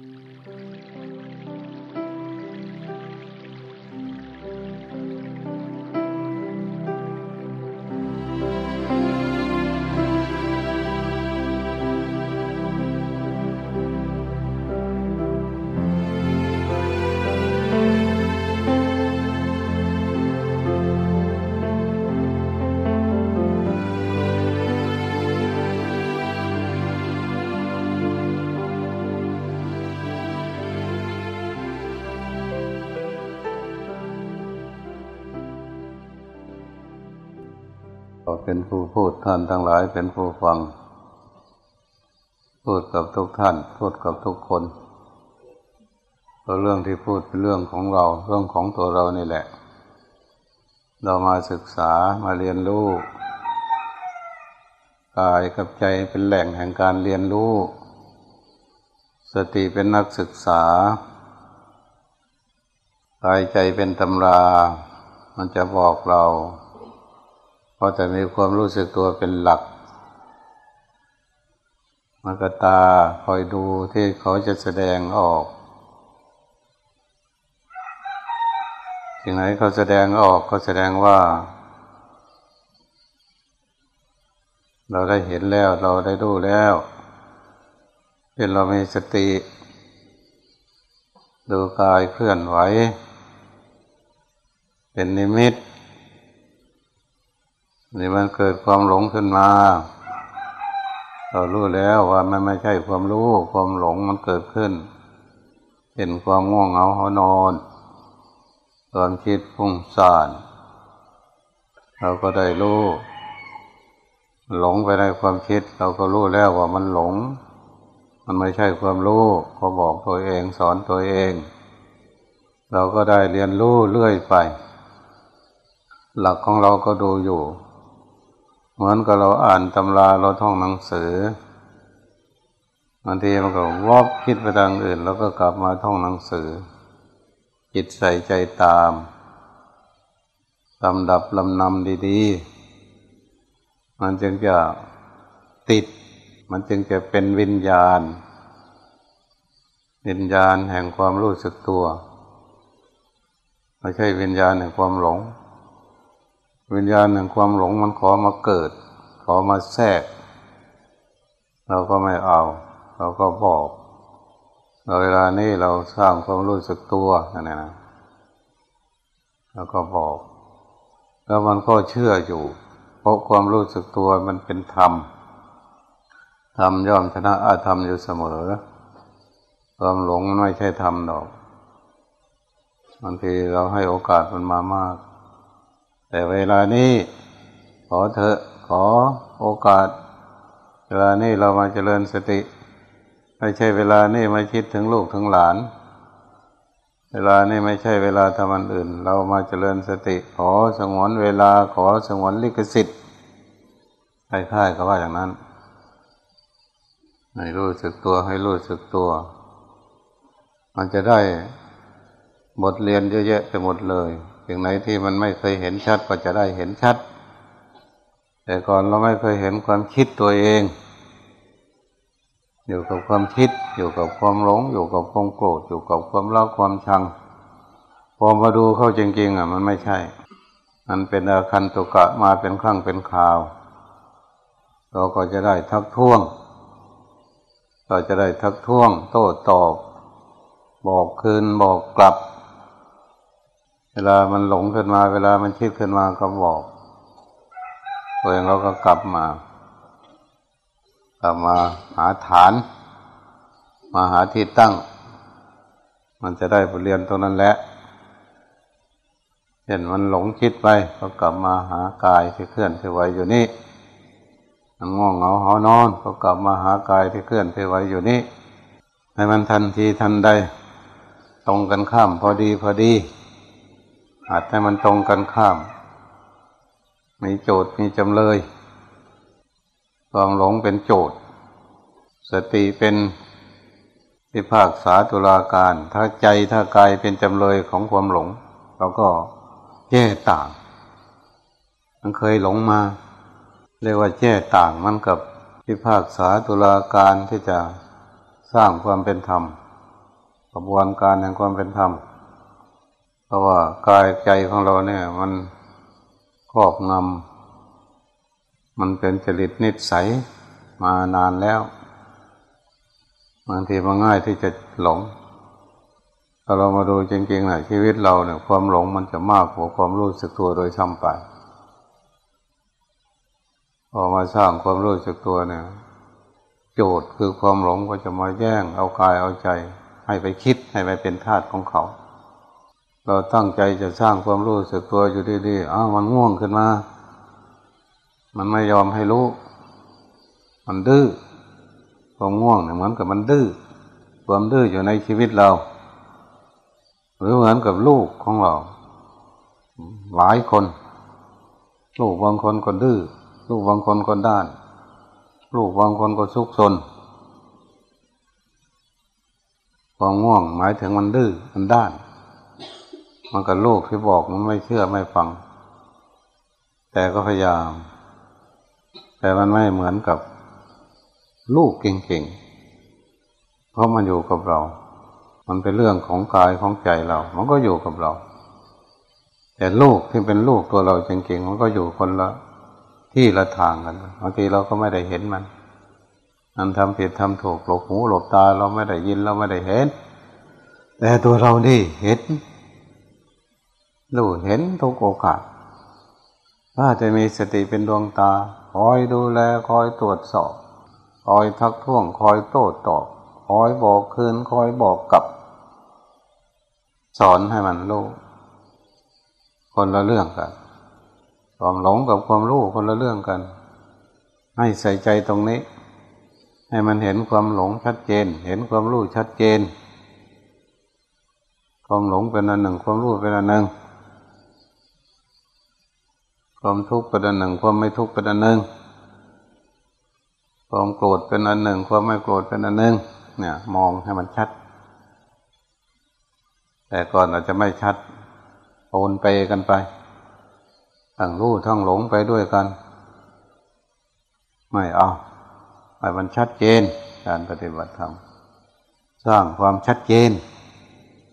Música เป็นผู้พูดท่านทั้งหลายเป็นผู้ฟัง พูดกับทุกท่าน พูดกับทุกคนเพราะเรื่องที่พูดเป็นเรื่องของเราเรื่องของตัวเรานี่แหละ เรามาศึกษามาเรียนรู้กายกับใจเป็นแหล่งแห่งการเรียนรู้ สติเป็นนักศึกษากายใจเป็นตำรา มันจะบอกเรา พอแต่มีความรู้สึกตัวเป็นหลักมันก็ตาคอยดูที่เขาจะแสดงออกสิ่งไหนเขาแสดงออกก็แสดงว่า เราได้เห็นแล้วเราได้ดูแล้วเป็นเรามีสติ ดูกายเคลื่อนไหว เป็นนิมิต นี่มันเกิดความหลงขึ้นมา เรารู้แล้วว่ามันไม่ใช่ความรู้ ความหลงมันเกิดขึ้นเห็นความง่วงเหงาหอนอนความคิดฟุ้งซ่านเราก็ได้รู้หลงไปในความคิด เราก็รู้แล้วว่ามันหลง มันไม่ใช่ความรู้ก็บอกตัวเองสอนตัวเอง เราก็ได้เรียนรู้เรื่อยไป หลักของเราก็ดูอยู่ เหมือนกับเราอ่านตำราเราท่องหนังสือบางทีมันก็วอบคิดไปทางอื่น แล้วก็กลับมาท่องหนังสือ จิตใส่ใจตามลำดับลำนำดีๆ มันจึงจะติด มันจึงจะเป็นวิญญาณ วิญญาณแห่งความรู้สึกตัว ไม่ใช่วิญญาณแห่งความหลง วิญญาณแห่งความหลงมันขอมาเกิด ขอมาแทรก เราก็ไม่เอา เราก็บอกเวลานี้เราสร้างความรู้สึกตัวนั่นนะแล้วก็บอก แล้วมันก็เชื่ออยู่ เพราะความรู้สึกตัวมันเป็นธรรมธรรมย่อมชนะอาธรรมอยู่เสมอความหลงไม่ใช่ธรรมดอกบางทีเราให้โอกาสมันมามาก แต่เวลานี้ขอเถอะขอโอกาส เวลานี้เรามาเจริญสติ ไม่ใช่เวลานี้มาคิดถึงลูกถึงหลาน เวลานี้ไม่ใช่เวลาทำอันอื่น เรามาเจริญสติ ขอสงวนเวลาขอสงวนลิขสิทธิ์คล้ายๆก็ว่าอย่างนั้นให้รู้สึกตัวให้รู้สึกตัว มันจะได้บทเรียนเยอะแยะไปหมดเลย สิ่งไหนที่มันไม่เคยเห็นชัดก็จะได้เห็นชัด แต่ก่อนเราไม่เคยเห็นความคิดตัวเอง อยู่กับความคิด อยู่กับความหลง อยู่กับความโกรธ อยู่กับความรักความชัง พอมาดูเข้าจริง ๆ อะ มันไม่ใช่ มันเป็นอาคันตุกะมาเป็นครั้งเป็นคราว เราก็จะได้ทักท้วง เราจะได้ทักท้วง โต้ตอบ บอกคืนบอกกลับ เวลามันหลงขึ้นมา เวลามันคิดขึ้นมาก็บอกตัวเองเราก็กลับมากลับมาหาฐาน มาหาที่ตั้ง มันจะได้บทเรียนตรงนั้นแหละเห็นมันหลงคิดไปก็กลับมาหากายที่เคลื่อนที่ไหวอยู่นี่มันง่วงเหงาหอนอน ก็กลับมาหากายที่เคลื่อนที่ไหวอยู่นี่ให้มันทันทีทันใด ตรงกันข้ามพอดีพอดี อาจให้มันตรงกันข้าม มีโจทย์มีจำเลยความหลงเป็นโจทย์ สติเป็นพิพากษาตุลาการ ถ้าใจถ้ากายเป็นจำเลยของความหลง เราก็แย่ต่าง มันเคยหลงมา เรียกว่าแย่ต่างมันกับพิพากษาตุลาการที่จะสร้างความเป็นธรรมกระบวนการแห่งความเป็นธรรม เพราะว่ากายใจของเราเนี่ย มันครอบงำมันเป็นจริตนิสัยมานานแล้วบางทีมันง่ายที่จะหลงถ้าเรามาดูจริงๆหนะชีวิตเราเนี่ย ความหลงมันจะมากกว่าความรู้สึกตัวโดยช่ำไปพอมาสร้างความรู้สึกตัวเนี่ย โจทย์คือความหลงก็จะมาแย่งเอากายเอาใจ ให้ไปคิดให้ไปเป็นธาตุของเขา เราตั้งใจจะสร้างความรู้สึกตัวอยู่ดีๆอ้าวมันง่วงขึ้นมา มันไม่ยอมให้รู้ มันดื้อความง่วงเนี่ยเหมือนกับมันดื้อความดื้ออยู่ในชีวิตเรา หรือเหมือนกับลูกของเรา หลายคน ลูกบางคนก็ดื้อลูกบางคนก็ด้าน ลูกบางคนก็ซุกซนความง่วงหมายถึงมันดื้อมันด้าน มันกับลูกที่บอกมันไม่เชื่อไม่ฟัง แต่ก็พยายาม แต่มันไม่เหมือนกับลูกเก่งๆ เพราะมันอยู่กับเรา มันเป็นเรื่องของกายของใจเรา มันก็อยู่กับเรา แต่ลูกที่เป็นลูกตัวเราจริงๆ มันก็อยู่คนละที่ละทางกันบางทีเราก็ไม่ได้เห็นมันมันทำผิดทำถูกหลบหูหลบตาเราไม่ได้ยินเราไม่ได้เห็น แต่ตัวเรานี่เห็น รู้เห็นทุกโอกาสถ้าจะมีสติเป็นดวงตา คอยดูแลคอยตรวจสอบ คอยทักท้วงคอยโต้ตอบ คอยบอกคืนคอยบอกกลับ สอนให้มันรู้คนละเรื่องกันความหลงกับความรู้คนละเรื่องกัน ให้ใส่ใจตรงนี้ ให้มันเห็นความหลงชัดเจน เห็นความรู้ชัดเจน ความหลงเป็นอันหนึ่ง ความรู้เป็นอันหนึ่ง ความทุกข์เป็นอันหนึ่ง ความไม่ทุกข์เป็นอันหนึ่ง ความโกรธเป็นอันหนึ่ง ความไม่โกรธเป็นอันหนึ่ง เนี่ย มองให้มันชัด แต่ก่อนอาจจะไม่ชัดโอนไปกันไปทั้งรู้ทั้งหลงไปด้วยกัน ไม่เอาให้มันชัดเจน การปฏิบัติธรรมสร้างความชัดเจน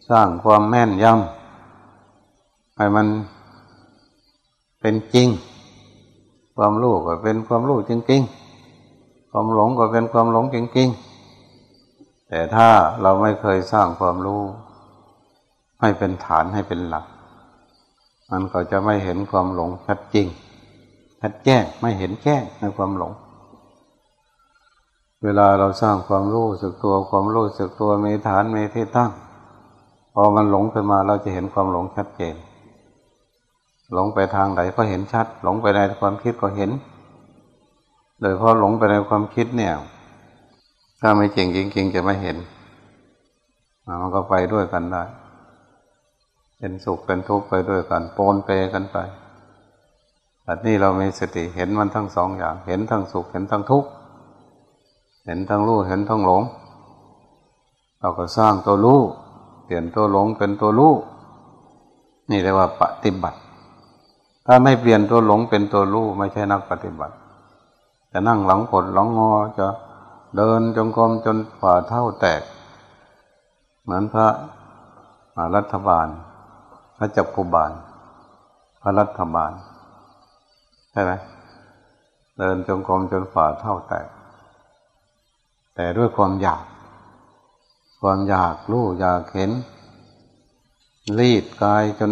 สร้างความแม่นยำให้มัน เป็นจริง ความรู้ก็เป็นความรู้จริงๆ ความหลงก็เป็นความหลงจริงๆ แต่ถ้าเราไม่เคยสร้างความรู้ ให้เป็นฐานให้เป็นหลัก มันก็จะไม่เห็นความหลงชัดจริงชัดแจ้งไม่เห็นแจ้งในความหลง เวลาเราสร้างความรู้สึกตัวความรู้สึกตัวมีฐานมีที่ตั้งพอมันหลงขึ้นมาเราจะเห็นความหลงชัดเจน หลงไปทางไหนก็เห็นชัด หลงไปในความคิดก็เห็น โดยเพราะหลงไปในความคิดเนี่ย ถ้าไม่จริงจริงๆจะไม่เห็น มันก็ไปด้วยกันได้ เป็นสุขเป็นทุกข์ไปด้วยกันปนเปกันไปแต่นี่เรามีสติเห็นมันทั้งสองอย่าง เห็นทั้งสุขเห็นทั้งทุกข์เห็นทั้งรู้เห็นทั้งหลง เราก็สร้างตัวรู้เปลี่ยนตัวหลงเป็นตัวรู้นี่เรียกว่าปฏิบัติ ถ้าไม่เปลี่ยนตัวหลงเป็นตัวรู้ไม่ใช่นักปฏิบัติ จะนั่งหลังผลหลังงอจะเดินจงกรมจนฝ่าเท่าแตก เหมือนพระรัฐบาล พระจักรบาล พระรัฐบาลใช่ไหมเดินจงกรมจนฝ่าเท่าแตก แต่ด้วยความอยาก ความอยากรู้อยากเห็นรีดกายจน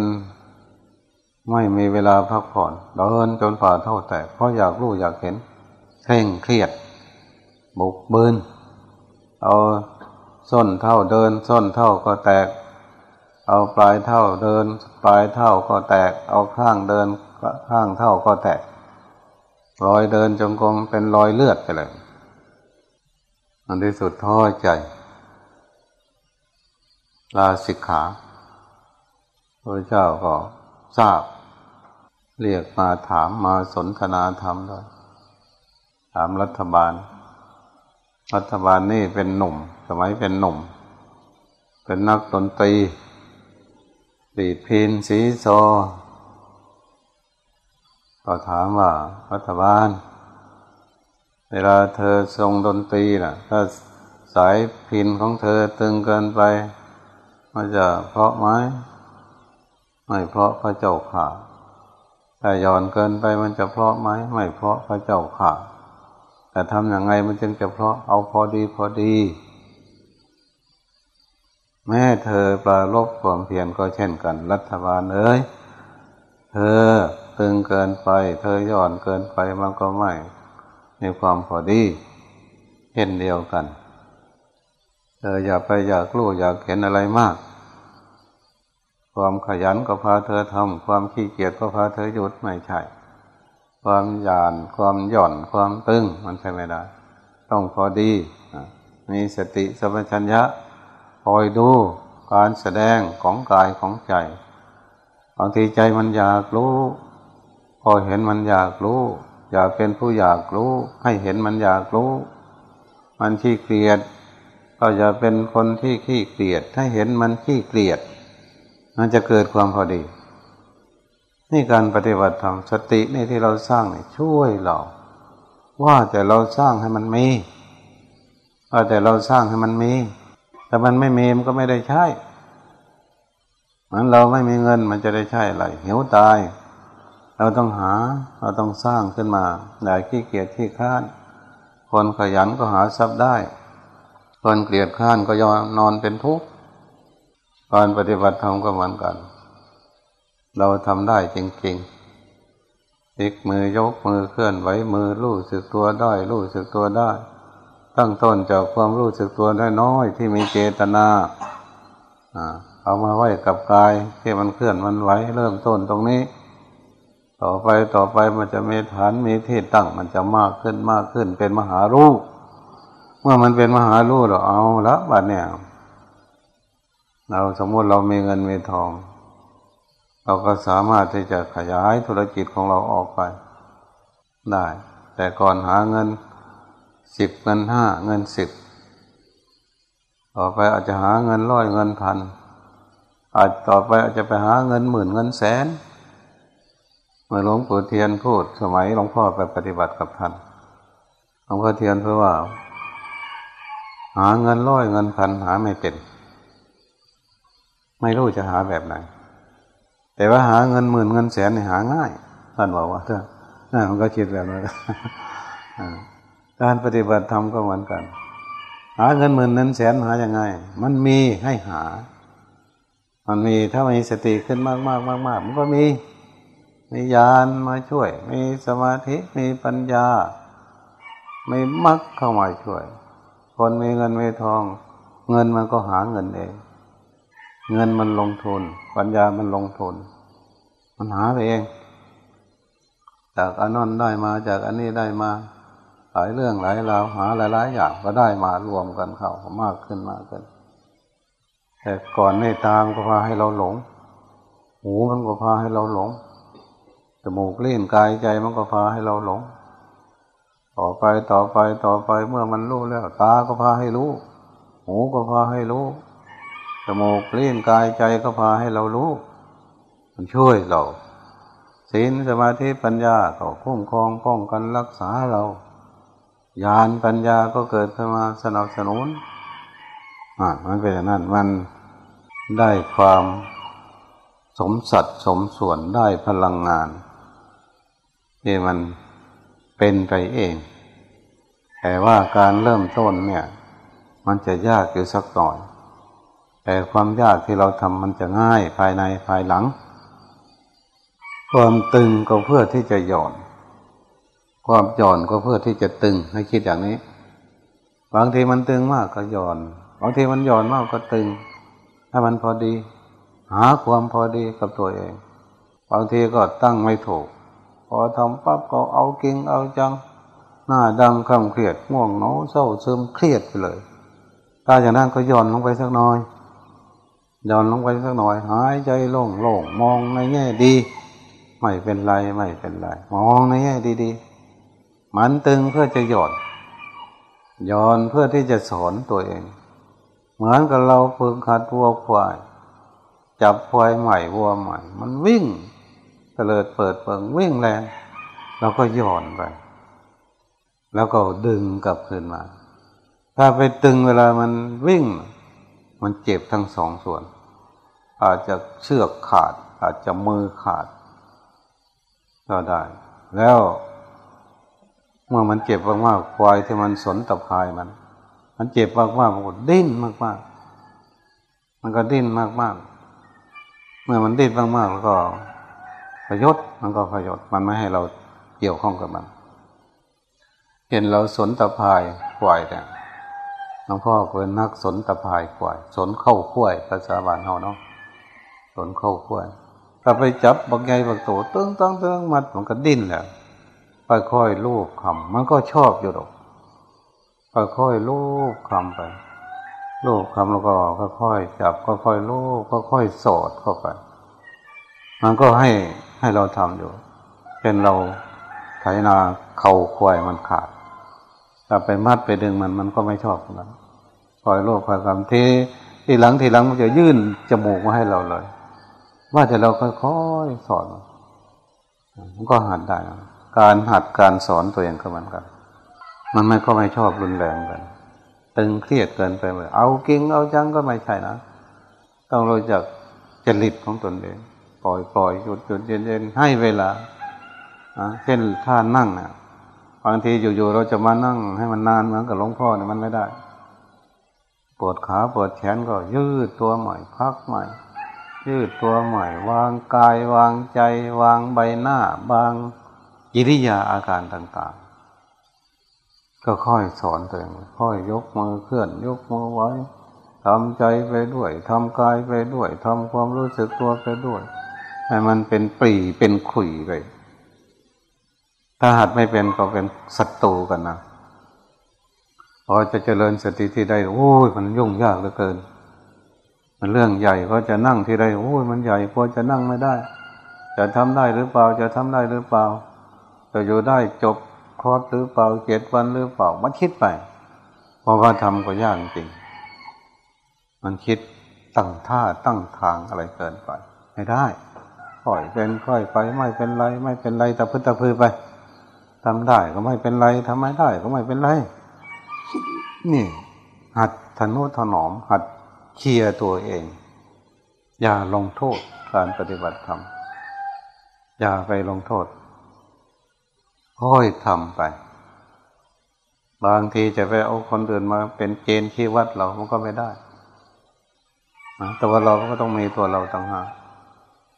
ไม่มีเวลาพักผ่อนเดินจนฝ่าเท่าแตกเพราะอยากรู้อยากเห็นเคร่งเครียด บุกบืนเอาส้นเท่าเดิน ส้นเท่าก็แตก เอาปลายเท่าเดิน ปลายเท่าก็แตก เอาข้างเดินข้างเท่าก็แตกรอยเดินจงกรมเป็นรอยเลือดไปเลยอันที่สุดท้อใจ ลาสิกขาพระเจ้าก็ทราบ เรียกมาถามมาสนทนาธรรมด้วยถามรัฐบาล รัฐบาลนี่เป็นหนุ่ม สมัยเป็นหนุ่ม เป็นนักดนตรีดีดพินสีโซก็ถามว่ารัฐบาล เวลาเธอทรงดนตรีนะ่ะ ถ้าสายพินของเธอตึงเกินไปมันจะเพราะไหมไม่เพราะพระเจ้าข่า แต่ย่อนเกินไปมันจะเพาะไหมไม่เพาะพระเจ้าข่าแต่ทำอย่างไงมันจึงจะเพาะเอาพอดีพอดี แม่เธอปลาลบความเพียรก็เช่นกัน รัฐบาลเอ้ยเธอตึงเกินไป เธอย่อนเกินไปมันก็ไม่มีความพอดีเช่นเดียวกัน เธออย่าไปอยากรู้อยากเห็นอะไรมาก ความขยันก็พาเธอทำความขี้เกียจก็พาเธอหยุดไม่ใช่ ความหยาน ความหย่อน ความตึงมันใช่ไม่ได้ ต้องพอดีมีสติสัมปชัญญะคอยดูการแสดงของกายของใจบางทีใจมันอยากรู้ พอเห็นมันอยากรู้ อยากเป็นผู้อยากรู้ ให้เห็นมันอยากรู้ มันขี้เกลียด ก็จะเป็นคนที่ขี้เกลียดถ้าเห็นมันขี้เกลียด มันจะเกิดความพอดี นี่การปฏิบัติธรรมสตินี่ที่เราสร้างนี่ช่วยเรา ว่าแต่เราสร้างให้มันมีว่าแต่เราสร้างให้มันมี แต่มันไม่มีมันก็ไม่ได้ใช้มันเราไม่มีเงินมันจะได้ใช่อะไรหิวตาย เราต้องหาเราต้องสร้างขึ้นมาอย่าขี้เกียจขี้ข้าน คนขยันก็หาทรัพย์ได้ คนเกลียดข้านก็ยอมนอนเป็นทุกข์ การปฏิบัติธรรมก็เหมือนกัน เราทำได้จริงๆอีกมือยกมือเคลื่อนไหวมือรู้สึกตัวได้รู้สึกตัวได้ ตั้งต้นจากความรู้สึกตัวน้อยๆที่มีเจตนาอ่าเอามาไว้กับกายที่มันเคลื่อนมันไหวเริ่มต้นตรงนี้ ต่อไปต่อไปมันจะมีฐานมีที่ตั้งมันจะมากขึ้นมากขึ้นเป็นมหารูปเมื่อมันเป็นมหารูปเราเอาละบัดเนี่ย เราสมมติเรามีเงินมีทอง เราก็สามารถที่จะขยายธุรกิจของเราออกไป ได้ แต่ก่อนหาเงินสิบเงินห้าเงินสิบต่อไปอาจจะหาเงินร้อยเงินพันอาจต่อไปอาจจะไปหาเงินหมื่นเงินแสนเมื่อหลวงปู่เทียนพูดสมัยหลวงพ่อไปปฏิบัติกับท่านหลวงพ่อเทียนพื่อว่า หาเงินร้อยเงินพันหาไม่เป็น ไม่รู้จะหาแบบไหน แต่ว่าหาเงินหมื่นเงินแสนหาง่ายท่านบอกว่าเถอะน่ามันก็คิดแบบนั้นการปฏิบัติธรรมก็เหมือนกัน หาเงินหมื่นเงินแสนหาอย่างไง มันมีให้หา มันมีถ้ามีสติขึ้นมากมากมากมากมันก็มีมีญาณมาช่วย มีสมาธิมีปัญญา ไม่มักเข้ามาช่วย คนมีเงินมีทอง เงินมันก็หาเงินเอง เงินมันลงทุน ปัญญามันลงทุน มันหาไปเอง จากอันนั้นได้มาจากอันนี้ได้มา หลายเรื่องหลายราวหาหลายๆอย่างก็ได้มารวมกันเข้ามากขึ้นมากขึ้น แต่ก่อนไม่ตามก็พาให้เราหลง หูมันก็พาให้เราหลงจมูกเล่นกายใจมันก็พาให้เราหลง ต่อไปต่อไปต่อไปเมื่อมันรู้แล้ว ตาก็พาให้รู้ หูก็พาให้รู้ จมูกเล่นกายใจก็พาให้เรารู้ มันช่วยเราศีลสมาธิปัญญาก็คุ้มครองป้องกันรักษาเราญาณปัญญาก็เกิดขึ้นมาสนับสนุนอ่ามันเป็นอย่างนั้นมันได้ความสมสัดสมส่วนได้พลังงานที่มันเป็นไปเอง แต่ว่าการเริ่มต้นเนี่ย มันจะยากอยู่สักหน่อย แต่ความยากที่เราทำมันจะง่ายภายในภายหลัง ความตึงก็เพื่อที่จะหย่อน ความหย่อนก็เพื่อที่จะตึงให้คิดอย่างนี้ บางทีมันตึงมากก็หย่อน บางทีมันหย่อนมากก็ตึงให้มันพอดี หาความพอดีกับตัวเอง บางทีก็ตั้งไม่ถูก พอทำปั๊บก็เอาเกิงเอาจัง หน้าดังคำเครียดง่วงเหงาเศร้าซึมเครียดไปเลย ถ้าอย่างนั้นก็ย่อนลงไปสักน่อย ย่อนลงไปสักหน่อย หายใจโล่งโล่งมองในแง่ดี ไม่เป็นไรไม่เป็นไร มองในแง่ดีๆมันตึงเพื่อจะหย่อนย่อนเพื่อที่จะสอนตัวเอง เหมือนกับเราฝึกหัดวัวควาย จับควายใหม่วัวใหม่ มันวิ่งเตลิดเปิดเปิงวิ่งแรงเราก็ย่อนไป แล้วก็ดึงกลับคืนมา ถ้าไปตึงเวลามันวิ่ง มันเจ็บทั้งสองส่วน อาจจะเชือกขาด อาจจะมือขาด ก็ได้ แล้วเมื่อมันเจ็บมากๆควายที่มันสนตะพายมัน มันเจ็บมากๆมันก็ดิ้นมากๆ มันก็ดิ้นมากๆ เมื่อมันดิ้นมากๆแล้วก็พยศมันก็พยศมันไม่ให้เราเกี่ยวข้องกับมัน เห็นเราสนตะพายควายแต่หลวงพ่อเป็นนักสนตะพายควาย สนเข้าขั้วภาษาบานเฮาเนาะ สนเข้าขั้วถ้าไปจับบักใหญ่บักโตตึ้งตั้งตึ้งมัดมันก็ดิ้นแหละค่อยๆลูบคำมันก็ชอบอยู่ดอกค่อยๆลูบคำไปลูบคำแล้วก็ค่อยๆจับค่อยๆลูบค่อยๆสอดเข้าไป มันก็ให้ให้เราทำอยู่ เป็นเราไถนาเข่าควายมันขาดถ้าไปมัดไปดึงมันมันก็ไม่ชอบมันคอยโลภคอยกรรมทีทีหลังทีหลังมันจะยื่นจมูกมาให้เราเลย ว่าจะเราค่อยๆสอนมันก็หัดได้ การหัดการสอนตัวเองก็เหมือนกัน มันไม่ก็ไม่ชอบรุนแรงกัน ตึงเครียดเกินไปเลยเอาเก่งเอาจังก็ไม่ใช่นะ ต้องรู้จักจริตของตนเอง ปล่อยปล่อยหยุดหยุดเย็นเย็นให้เวลาเช่นท่านั่งนะบางทีอยู่ๆเราจะมานั่ง ให้มันนานเหมือนกับหลวงพ่อเนี่ยมันไม่ได้ ปวดขาปวดแขนก็ยืดตัวใหม่พักใหม่ ยืดตัวใหม่ วางกายวางใจ วางใบหน้าบางกิริยาอาการต่าง ๆ ก็ค่อยสอนตัวเองค่อยยกมือเคลื่อน ยกมือไว้ทำใจไปด้วยทำกายไปด้วยทำความรู้สึกตัวไปด้วย ให้มันเป็นปรีเป็นขุยไปถ้าหัดไม่เป็นก็เป็นศัตรูกันนะพอจะเจริญสติที่ใดโอ้ยมันยุ่งยากเหลือเกิน มันเรื่องใหญ่ก็จะนั่งที่ใดโอ้ยมันใหญ่กลัวจะนั่งไม่ได้ จะทำได้หรือเปล่าจะทำได้หรือเปล่า จะอยู่ได้จบคอร์สหรือเปล่าเจ็ดวันหรือเปล่ามันคิดไป เพราะว่าทำก็ยากจริง มันคิดตั้งท่าตั้งทางอะไรเกินไป ไม่ได้ค่อยเป็นค่อยไปไม่เป็นไร ไม่เป็นไรแต่พื้นตะพื้นไปทำได้ก็ไม่เป็นไรทำไม่ได้ก็ไม่เป็นไรนี่หัดทนุถนอมหัด เคลียร์ตัวเอง อย่าลงโทษการปฏิบัติธรรม อย่าไปลงโทษค่อยทำไป บางทีจะไปเอาคนอื่นมาเป็นเกณฑ์ชี้วัดเรา มันก็ไม่ได้แต่ว่าเราก็ต้องมีตัวเราต่างหาก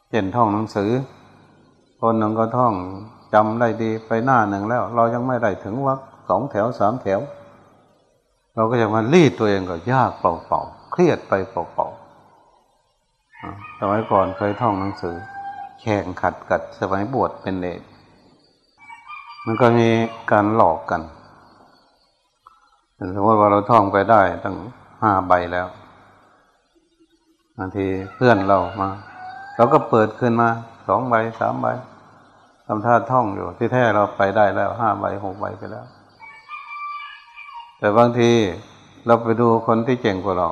เช่นท่องหนังสือ คนหนึ่งก็ท่องจำได้ดีไปหน้าหนึ่งแล้ว เรายังไม่ได้ถึงวักสองแถวสามแถว เราก็จะมารีดตัวเองก็ยากเปล่าๆ รียดไปเปล่าๆสมัยก่อนเคยท่องหนังสือ แข่งขัดกัดสมัยบวชเป็นเด็กมันก็มีการหลอกกันสมมติว่าเราท่องไปได้ตั้งห้าใบแล้วบางทีเพื่อนเรามา เราก็เปิดขึ้นมาสองใบสามใบทำท่าท่องอยู่ ที่แท้เราไปได้แล้วห้าใบหกใบไปแล้ว แต่บางทีเราไปดูคนที่เก่งกว่าเรา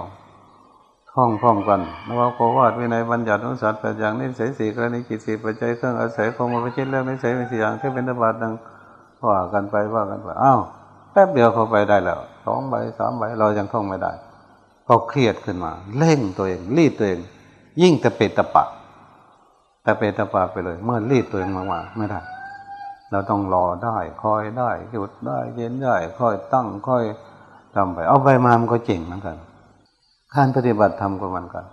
พร้อมกันนวโกวาดวินัยบัญญัตินุสัตว์แต่อย่างนี้เสสี่กรณีกิจสี่ปัจจัยเครื่องอาศัยของมันไม่ใช่เรื่องนิสัยเป็นสี่อย่างที่เป็นธรรมดังว่ากันไปว่ากันไปอ้าวแป๊บเดียวเขาไปได้แล้วสองใบสามใบเรายังท่องไม่ได้ก็เครียดขึ้นมา เร่งตัวเองรีดตัวเอง ยิ่งตะเปตะปะต่เปตะปาไปเลย เมื่อรีดตัวเองมากๆไม่ได้เราต้องรอได้คอยได้หยุดได้เย็นได้คอยตั้งคอยทำไป เอาไปมามันก็เจ๋งเหมือนกัน การปฏิบัติทำก็เหมือนกัน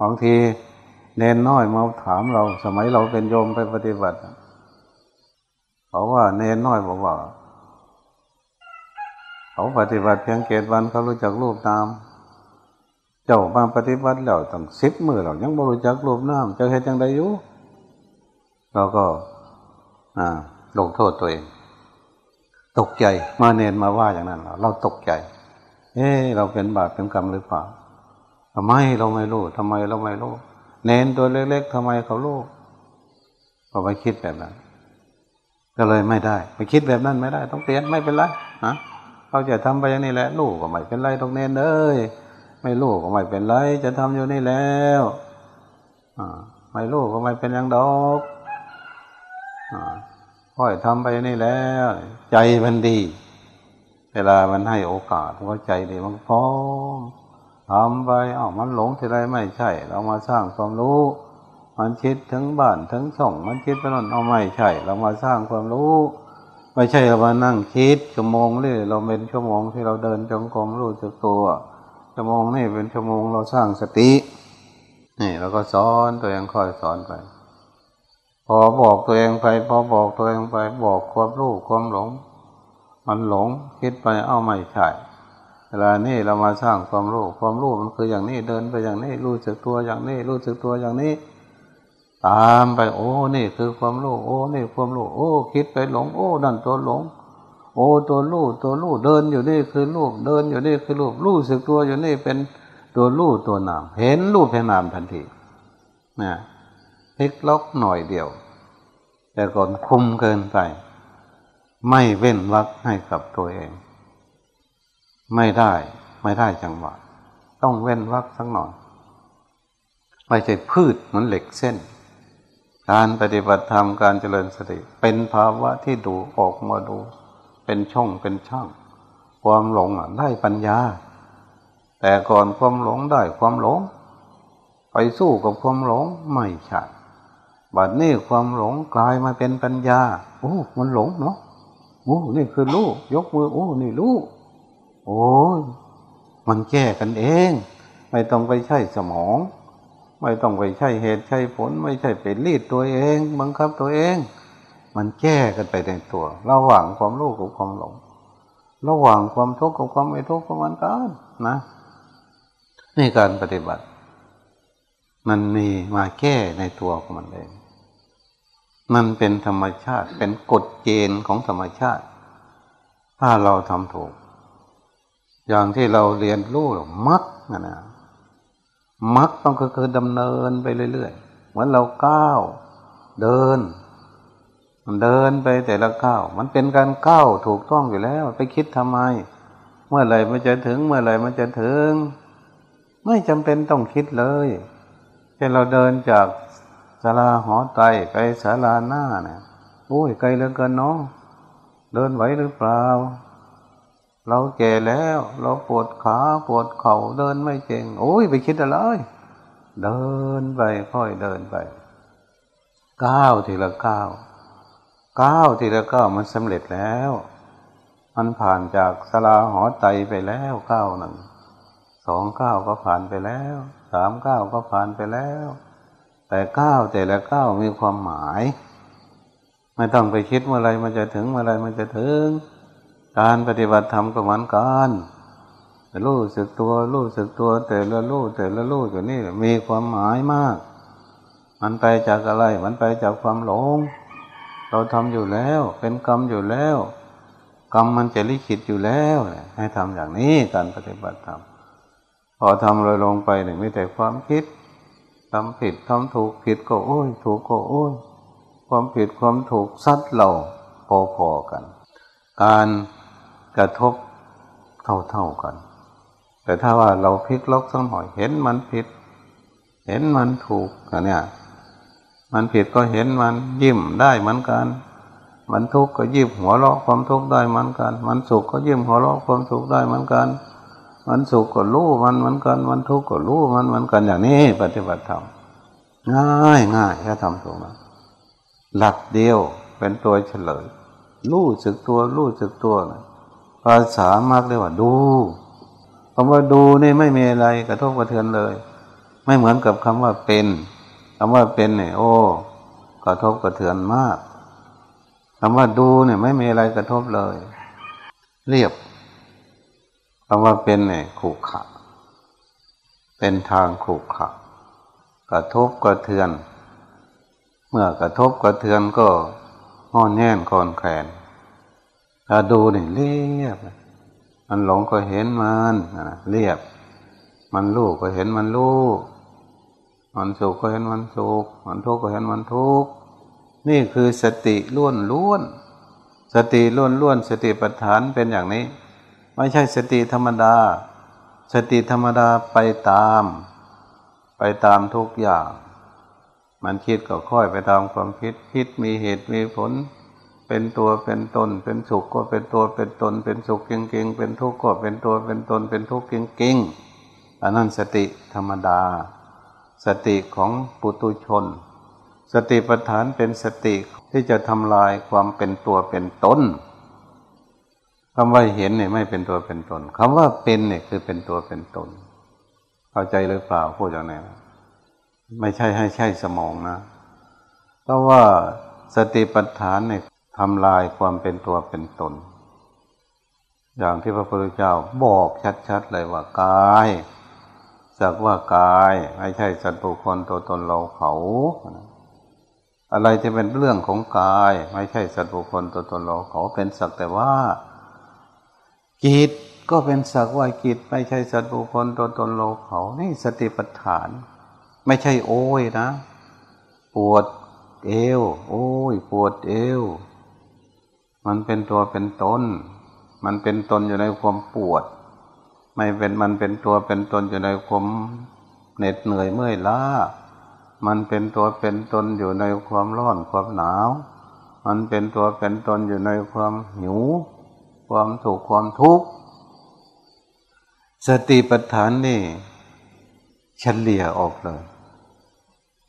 บางทีเนนน้อยมาถามเรา สมัยเราเป็นโยมไปปฏิบัติเขาว่าเนนน้อยบอกว่า เขาปฏิบัติเพียงเกตวันเขารู้จักรูปตาม เจ้ามาปฏิบัติแล้วตั้งสิบมือเรายังบริจักรูปน้ำจะเห็นจังไดอยู่เราก็อ่าลงโทษตัวเอง ตกใจมาเนนมาว่าอย่างนั้นเราตกใจ เอ๊เราเป็นบาปเป็นกรรมหรือเปล่าทำไมเราไม่รู้ทำไมเราไม่รู้ เน้นตัวเล็กๆทำไมเขารู้ก็ไปคิดแบบนั้น ก็เลยไม่ได้ ไปคิดแบบนั้นไม่ได้ ต้องเปลี่ยนไม่เป็นไรฮะเขาจะทำไปอย่างนี้แหละลูกก็ไม่เป็นไรตรงเน้นเลยไม่รู้ก็ไม่เป็นไร จะทำอยู่นี่แล้วไม่รู้ก็ไม่เป็นยังดอกค่อยทำไปนี่แล้ว ใจมันดี เวลามันให้โอกาสก็ใจดีมันพร้อมทำไปอ้าวมันหลงที่ไรไม่ใช่ เรามาสร้างความรู้ มันคิดถึงบ้านถึงช่อง มันคิดไปนั่นเอาไม่ใช่ เรามาสร้างความรู้ไม่ใช่เรามานั่งคิดชั่วโมงเลยเราเป็นชั่วโมงที่เราเดินจงกรมรู้จักตัวชั่วโมงนี่เป็นชั่วโมงเราสร้างสตินี่เราก็สอนตัวเองค่อยสอนไป พอบอกตัวเองไป พอบอกตัวเองไป บอกความรู้ความหลง มันหลงคิดไปเอาไม่ใช่เวลานี้เรามาสร้างความรู้ความรู้มันคืออย่างนี้เดินไปอย่างนี้รู้สึกตัวอย่างนี้รู้สึกตัวอย่างนี้ ตามไป โอ้นี่คือความรู้โอ้นี่ความรู้โอ้ คิดไปหลง โอ้นั่นตัวหลง โอ้ตัวรู้ตัวรู้เดินอยู่นี่คือรูปเดินอยู่นี่คือรูปรู้สึกตัวอยู่นี่เป็นตัวรู้ตัวนาม เห็นรูปเห็นนามทันทีนะพลิกล็อกหน่อยเดียว แต่ก่อนคุมเกินไป ไม่เว้นวักให้กับตัวเอง ไม่ได้ไม่ได้จังหวะ ต้องเว้นวักสักหน่อยไม่ใช่พืชเหมือนเหล็กเส้น การปฏิบัติธรรมการเจริญสติ เป็นภาวะที่ดูออกมาดู เป็นช่องเป็นช่าง ความหลงได้ปัญญา แต่ก่อนความหลงได้ความหลง ไปสู้กับความหลงไม่ใช่บัดนี้ความหลงกลายมาเป็นปัญญาโอ้มันหลงเนาะ อ้นี่คือลูก ยกมือ โอ้ นี่ลูก โอ้ยมันแก้กันเอง ไม่ต้องไปใช้สมอง ไม่ต้องไปใช้เหตุใช้ผล ไม่ใช่ไปรีดตัวเอง บังคับตัวเอง มันแก้กันไปในตัว ระหว่างความรู้กับความหลง ระหว่างความทุกข์กับความไม่ทุกข์ของมันกันนะนี่การปฏิบัติ มันมีมาแก้ในตัวของมันเอง มันเป็นธรรมชาติเป็นกฎเกณฑ์ของธรรมชาติ ถ้าเราทำถูก อย่างที่เราเรียนรู้มักนะนะมักต้องคือดำเนินไปเรื่อยๆเหมือนเราก้าว เดิน มันเดินไปแต่ละก้าวมันเป็นการก้าวถูกต้องอยู่แล้ว ไปคิดทำไม เมื่อไหร่มันจะถึง เมื่อไหร่มันจะถึง ไม่จำเป็นต้องคิดเลยเช่เราเดินจาก ศาลาหอไตไปศาลาหน้าเนี่ยโอ้ยไกลเหลือเกินเนาะเดินไหวหรือเปล่า เราแก่แล้ว เราปวดขาปวดเข่าเดินไม่เก่ง โอ้ยไปคิดอะไร เดินไปค่อยเดินไปก้าวทีละก้าวก้าวทีละก้าวมันสำเร็จแล้ว มันผ่านจากสลาหอไตไปแล้วก้าวหนึ่งสองก้าวก็ผ่านไปแล้วสามก้าวก็ผ่านไปแล้ว แต่ก้าวแต่ละก้าวมีความหมาย ไม่ต้องไปคิดเมื่อไรมันจะถึงเมื่อไรมันจะถึง การปฏิบัติธรรมก็เหมือนกันรู้สึกตัวรู้สึกตัวแต่ละรู้แต่ละรู้อยู่นี่มีความหมายมาก มันไปจากอะไร มันไปจากความหลง เราทำอยู่แล้ว เป็นกรรมอยู่แล้ว กรรมมันจะลิขิตอยู่แล้ว ให้ทำอย่างนี้การปฏิบัติธรรมพอทำเลยลงไปเนี่ยมีแต่ความคิด ทำผิดทำถูกผิดก็โอ้ย ถูกก็โอ้ย ความผิดความถูกซัดเราพอๆกัน การกระทบเท่าๆกัน แต่ถ้าว่าเราพลิกล็อกสักหน่อยเห็นมันผิด เห็นมันถูกอันเนี่ยมันผิดก็เห็นมันยิ้มได้เหมือนกัน มันทุกข์ก็ยิ้มหัวเราะความทุกข์ได้เหมือนกัน มันสุขก็ยิ้มหัวเราะความสุขได้เหมือนกัน มันสุขก็รู้มันเหมือนกันมันทุกข์ก็รู้มันเหมือนกันอย่างนี้ ปฏิบัติธรรมง่ายง่ายแค่ทำถูกนะหลักเดียวเป็นตัวเฉลย รู้สึกตัวรู้สึกตัวนะภาษามากเลยว่าดูคำว่าดูนี่ไม่มีอะไรกระทบกระเทือนเลย ไม่เหมือนกับคำว่าเป็นคำว่าเป็นเนี่ยโอ้ กระทบกระเทือนมากคำว่าดูเนี่ยไม่มีอะไรกระทบเลย เรียบ คำว่าเป็นเนี่ยขู่ขะเป็นทางขู่ขะกระทบกระเทือน เมื่อกระทบกระเทือนก็งอนแง่นคอนแขนถ้าดูนี่เรียบ มันหลงก็เห็นมันเรียบ มันรู้ก็เห็นมันรู้มันสุขก็เห็นมันสุข มันทุกข์ก็เห็นมันทุกข์ นี่คือสติล้วนล้วน สติล้วนล้วนสติปัฏฐานเป็นอย่างนี้ ไม่ใช่สติธรรมดา สติธรรมดาไปตาม ไปตามทุกอย่าง มันคิดก็ค่อยไปตามความคิด คิดมีเหตุมีผล เป็นตัวเป็นตน เป็นสุขก็เป็นตัวเป็นตน เป็นสุขเก่งๆเป็นทุกข์ก็เป็นตัวเป็นตน เป็นทุกข์เก่งๆอันนั้นสติธรรมดา สติของปุตุชน สติปัฏฐานเป็นสติที่จะทำลายความเป็นตัวเป็นตน คำว่าเห็นเนี่ยไม่เป็นตัวเป็นตนคำว่าเป็นเนี่ยคือเป็นตัวเป็นตน เข้าใจหรือเปล่าพูดอย่างนี้ไม่ใช่ให้ใช่สมองนะ เพราะว่าสติปัฏฐานเนี่ยทำลายความเป็นตัวเป็นตน อย่างที่พระพุทธเจ้าบอกชัดๆเลยว่ากายสักว่ากายไม่ใช่สัตว์บุคคลตัวตนเราเขาอะไรที่เป็นเรื่องของกาย ไม่ใช่สัตว์บุคคลตัวตนเราเขาเป็นสักแต่ว่า จิตก็เป็นสักว่าจิตไม่ใช่สัตว์บุคคลตัวตนเราเขานี่สติปัฏฐาน ไม่ใช่โอ้ยนะ ปวดเอว โอ้ย ปวดเอว มันเป็นตัวเป็นตนมันเป็นตนอยู่ในความปวด ไม่เป็นมันเป็นตัวเป็นตนอยู่ในความเหน็ดเหนื่อยเมื่อยล้า มันเป็นตัวเป็นตนอยู่ในความร้อนความหนาว มันเป็นตัวเป็นตนอยู่ในความหิว ความถูกความทุกข์สติปัฏฐานนี่เฉลี่ยออกเลย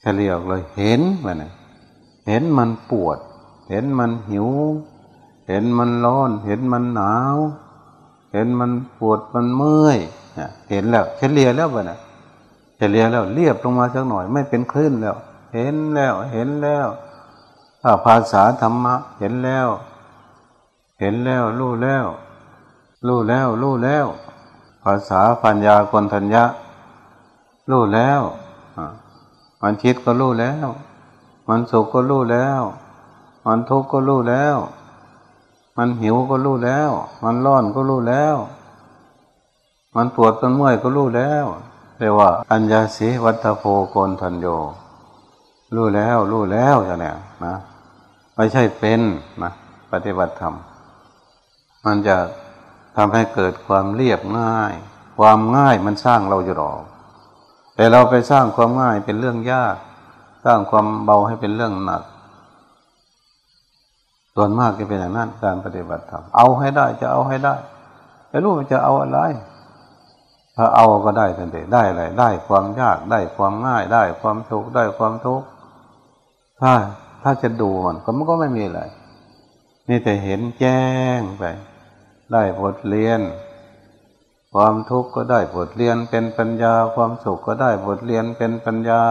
เฉลี่ยออกเลย เห็นมันเห็นมันปวด เห็นมันหิว เห็นมันร้อน เห็นมันหนาว เห็นมันปวดมันเมื่อยเห็นแล้วเฉลี่ยแล้วบ่นะเฉลี่ยแล้วเรียบลงมาสักหน่อย ไม่เป็นคลื่นแล้ว เห็นแล้วเห็นแล้วภาษาธรรมะ เห็นแล้ว เห็นแล้วรู้แล้วรู้แล้วรู้แล้ว ภาษาปัญญาคนทัญญะรู้แล้วมันคิดก็รู้แล้ว มันสุขก็รู้แล้ว มันทุกข์ก็รู้แล้ว มันหิวก็รู้แล้ว มันร้อนก็รู้แล้ว มันปวดมันเมื่อยก็รู้แล้วเรียกว่า อัญญาสีวัตโพโกนทันโยรู้แล้วรู้แล้วจะเนี่ยนะไม่ใช่เป็นนะปฏิบัติธรรม มันจะทำให้เกิดความเรียบง่าย ความง่ายมันสร้างเราอยู่หรอก แต่เราไปสร้างความง่ายเป็นเรื่องยาก สร้างความเบาให้เป็นเรื่องหนัก ส่วนมากจะเป็นอย่างนั้นการปฏิบัติธรรมเอาให้ได้จะเอาให้ได้ แต่รู้มันจะเอาอะไร ถ้าเอาก็ได้ทันทีได้อะไรได้ความยากได้ความง่ายได้ความสุขได้ความทุกข์ถ้าถ้าจะดูมันก็มันก็ไม่มีอะไรนี่แต่เห็นแจ้งไป ได้บทเรียน ความทุกข์ก็ได้บทเรียนเป็นปัญญา ความสุขก็ได้บทเรียนเป็นปัญญา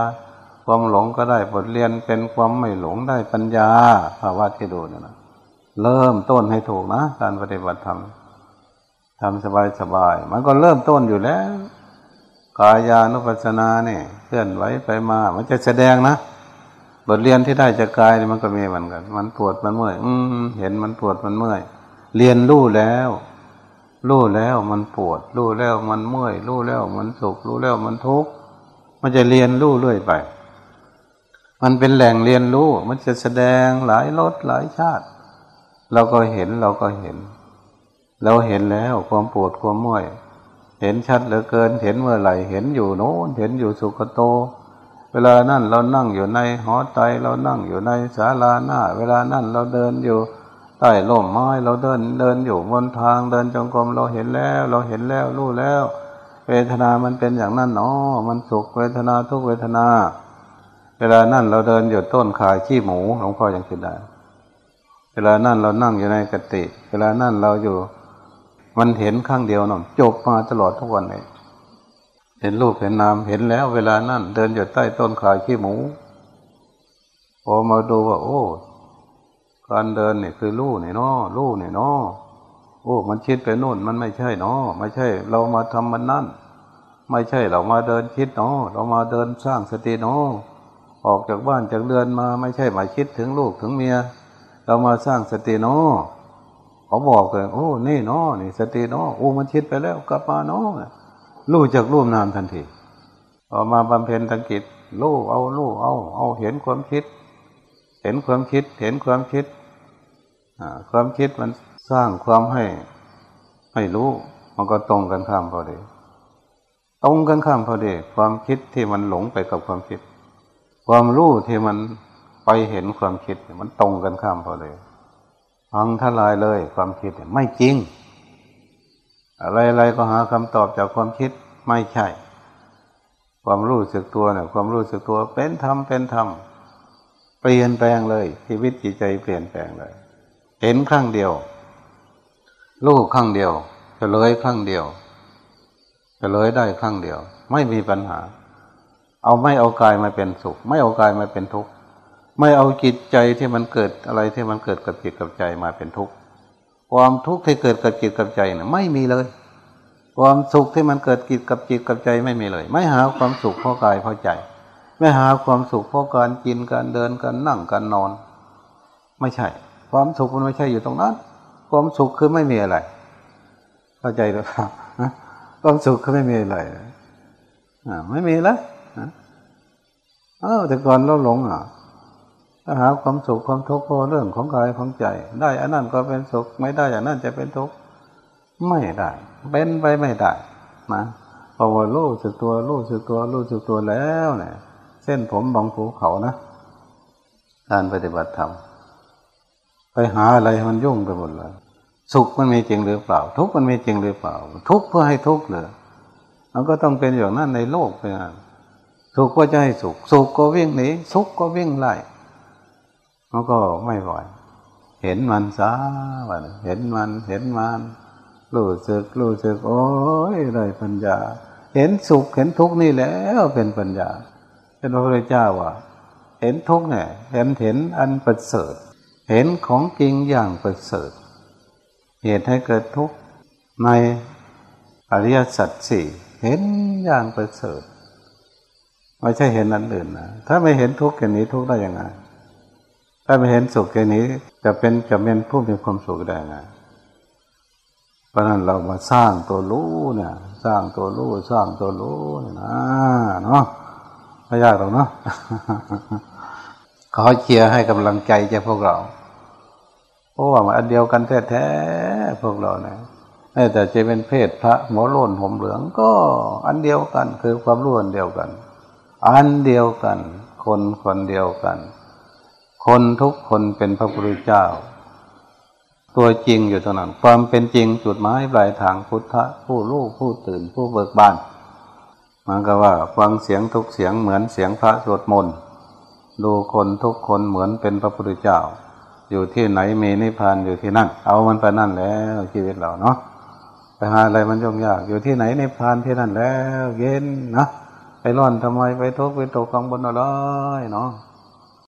ความหลงก็ได้บทเรียนเป็นความไม่หลงได้ปัญญาภาวะที่ดูเนี่ยนะ เริ่มต้นให้ถูกนะ การปฏิบัติธรรมทำสบายสบายมันก็เริ่มต้นอยู่แล้ว กายานุปัสสนาเนี่ยเคลื่อนไหวไปมา มันจะแสดงนะบทเรียนที่ได้จากกายมันก็มีเหมือนกัน มันปวดมันเมื่อยอืมเห็นมันปวดมันเมื่อย เรียนรู้แล้ว รู้แล้วมันปวด รู้แล้วมันเมื่อย รู้แล้วมันสุข รู้แล้วมันทุกข์ มันจะเรียนรู้เรื่อยไป มันเป็นแหล่งเรียนรู้ มันจะแสดงหลายรสหลายชาติ เราก็เห็นเราก็เห็น เราเห็นแล้วความปวดความเมื่อย เห็นชัดเหลือเกิน เห็นเมื่อไหร่ เห็นอยู่โน้น เห็นอยู่สุกโตเวลานั่นเรานั่งอยู่ในหอไตเรานั่งอยู่ในศาลาหน้า เวลานั่นเราเดินอยู่ ใต้ร่มไม้เราเดินเดินอยู่บนทางเดินจงกรมเราเห็นแล้ว เราเห็นแล้วรู้แล้ว เวทนามันเป็นอย่างนั้นเนาะมันสุขเวทนาทุกเวทนา เวลานั่นเราเดินอยู่ต้นขาขี้หมูหลวงพ่อยังคิดได้เวลานั่นเรานั่งอยู่ในกติ เวลานั่นเราอยู่ มันเห็นข้างเดียวนั่นจบมาตลอดทุกวันเลยเห็นรูปเห็นนามเห็นแล้ว เวลานั่นเดินอยู่ใต้ต้นขาขี้หมูพอมาดูว่า โอ้ การเดินเนี่ยคือลู่เนี่ยนาะลู่เนี่ยนาะโอ้ มันคิดไปโน่น มันไม่ใช่เนาะไม่ใช่ เรามาทำมันนั่น ไม่ใช่เรามาเดินคิดเนาะเรามาเดินสร้างสติเนาะออกจากบ้านจากเรือนมาไม่ใช่มาคิดถึงลูกถึงเมีย เรามาสร้างสติโนเขาบอกเลยโอ้ นี่เนาะนี่สติโนโอ้ มันคิดไปแล้วกลับมาเนาะรู้จากรูปนามทันทีออกมาบำเพ็ญตังกิจรู้เอารู้เอา เอาเห็นความคิด เห็นความคิด เห็นความคิด ความคิดมันสร้างความให้ให้รู้ มันก็ตรงกันข้ามพอดี ตรงกันข้ามพอดี ความคิดที่มันหลงไปกับความคิด ความรู้ที่มันไปเห็นความคิดมันตรงกันข้ามพอเลยพังทลายเลยความคิดไม่จริง อะไรๆก็หาคำตอบจากความคิดไม่ใช่ ความรู้สึกตัวเนี่ยความรู้สึกตัวเป็นธรรมเป็นธรรมเปลี่ยนแปลงเลย ชีวิตจิตใจเปลี่ยนแปลงเลย เห็นครั้งเดียวรู้ครั้งเดียวจะเลยครั้งเดียวจะเลยได้ครั้งเดียว ไม่มีปัญหา เอาไม่เอากายมาเป็นสุข ไม่เอากายมาเป็นทุกข์ไม่เอาจิตใจที่มันเกิดอะไรที่มันเกิดกับจิตกับใจมาเป็นทุกข์ความทุกข์ที่เกิดกับจิตกับใจเนี่ยไม่มีเลย ความสุขที่มันเกิดกิจกับจิตกับใจไม่มีเลย ไม่หาความสุขเพราะกายเพราะใจ ไม่หาความสุขเพราะการกินการเดินการนั่งการนอน ไม่ใช่ ความสุขมันไม่ใช่อยู่ตรงนั้น ความสุขคือไม่มีอะไร เข้าใจหรือเปล่าความสุขคือไม่มีอะไรอ่าไม่มีแล้วเออแต่ก่อนเราหลงอะถ้าหาความสุขความทุกข์เพราะเรื่องของกายของใจ ได้อันนั้นก็เป็นสุขไม่ได้อันนั้นจะเป็นทุกข์ไม่ได้เป็นไปไม่ได้นะพอว่ารู้สึกตัวรู้สึกตัวรู้สึกตัวแล้วเนี่ยเส้นผมบางภูเขานะการปฏิบัติธรรม ไปหาอะไรมันยุ่งไปหมดเลยสุขมันมีจริงหรือเปล่า ทุกข์มันมีจริงหรือเปล่า ทุกข์เพื่อให้ทุกข์เลยมันก็ต้องเป็นอย่างนั้นในโลกไปนะสุขก็จะให้สุข สุขก็วิ่งหนีสุขก็วิ่งไล่มันก็ไม่ไหวเห็นมันซะวันเห็นมันเห็นมันรู้สึกรู้สึกโอ้ยได้ปัญญา เห็นสุขเห็นทุกข์นี่แล้วเป็นปัญญาเป็นพระพุทธเจ้าว่า เห็นทุกข์เนี่ยเห็นเห็นอันประเสริฐ เห็นของจริงอย่างประเสริฐ เหตุให้เกิดทุกข์ในอริยสัจสี่เห็นอย่างประเสริฐไม่ใช่เห็นอันอื่นนะถ้าไม่เห็นทุกข์อย่างนี้ทุกข์ได้ยังไง ถ้าไม่เห็นสุขแค่นี้จะเป็นจะเป็นผู้มีความสุขได้ไงเพราะนั้นเรามาสร้างตัวรู้เนี่ยสร้างตัวรู้สร้างตัวรู้นะเนาะไม่ยากหรอกเนาะขอเชียร์ให้กำลังใจจากพวกเรา ราะว่ามันอันเดียวกันแท้ๆพวกเราเนี่ยแต่จะเป็นเพศพระหมอโลนผมเหลืองก็อันเดียวกัน คือความรู้อันเดียวกัน อันเดียวกัน คนคนเดียวกัน คนทุกคนเป็นพระพุทธเจ้า ตัวจริงอยู่ตรงนั้นความเป็นจริงจุดหมายปลายทางพุทธะผู้รู้ผู้ตื่นผู้เบิกบานมันก็ว่าฟังเสียงทุกเสียงเหมือนเสียงพระสวดมนต์ดูคนทุกคนเหมือนเป็นพระพุทธเจ้า อยู่ที่ไหนมีนิพพานอยู่ที่นั่น เอามันไปนั่นแล้วชีวิตเราเนาะไปหาอะไรมันยุ่งยาก อยู่ที่ไหนนิพพานที่นั่นแล้ว เย็นนะไปร้อนทำไมไปทุกข์ไปตกกังบนอะไรเนาะ